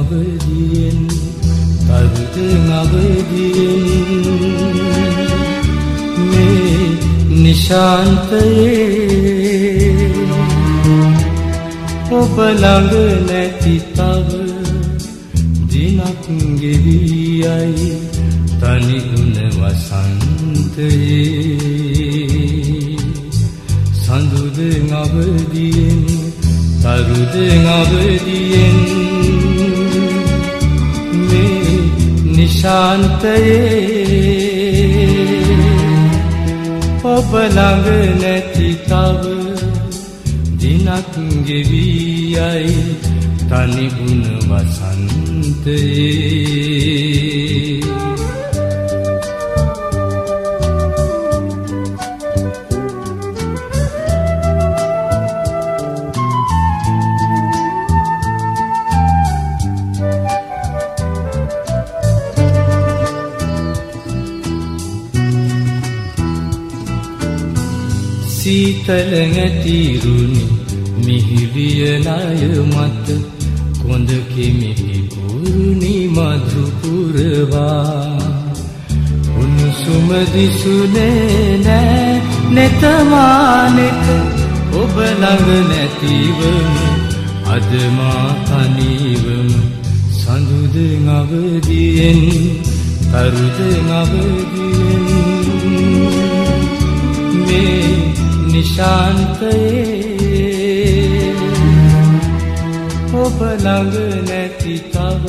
අවදියෙන් තරුද අවදියෙන් මේ නිශාන්තයේ ඔබ ළඟ නැති තව දිනක් ගෙවියයි තනිගුණ වසන්තයේ. සඳුද අවදියෙන් තරුද අවදියෙන් නිශාන්තයේ ඔබ ළඟ නැති තව දිනක් ගෙවියයි තනිගුණ වසන්තයේ සීතල ඇතිරුණි මිහිරියනය මත කොඳ කෙමිහි පුරුණි මධුපුරවා උණුසුම දිසුනේ නෑ නෙතමානෙක ඔබ ළඟ නැතිවම අදමා තනිවම සඳුද අවදියෙන් තරුද අවදියෙන් නිශාන්තයේ ඔබ ළඟ නැති තව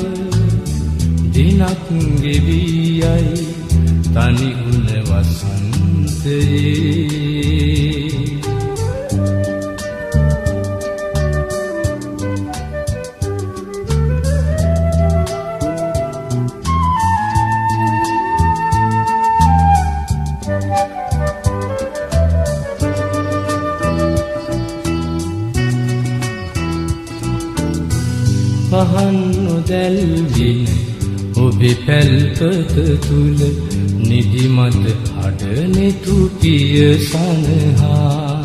දිනක් ගෙවියයි තනිගුණ වසන්තයේ පහන් නොදැල්වින ඔබේ පැල්පත තුළ නිදිමත හඩනෙතුටිය සනහා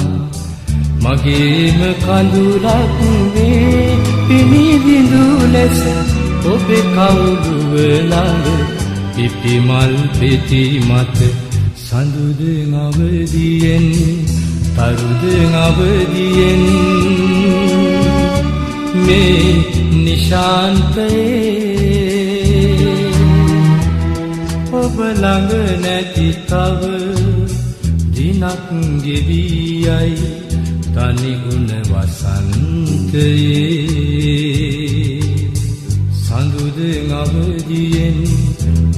මගේම කඳුරක් වේ පිණිවිඳු ලෙස ඔබේ කවුළුව ළඟ පිපිමල් පෙති මත සඳුද අවදියෙන් තරුද අවදියෙන් නිශාන්තයේ ඔබ ළඟ නැති තව දිනක් ගෙවියයි තනිගුණ වසන්තයේ. සඳුද අවදියෙන්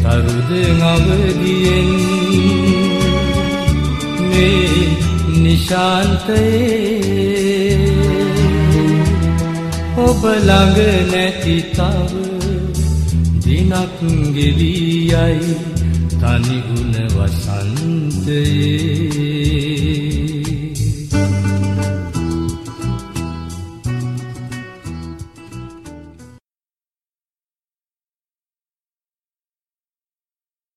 තරුද අවදියෙන් මේ නිශාන්තයේ ඔබ ළඟ නැති තව දිනක් ගෙවියයි තනිගුණ වසන්තයේ.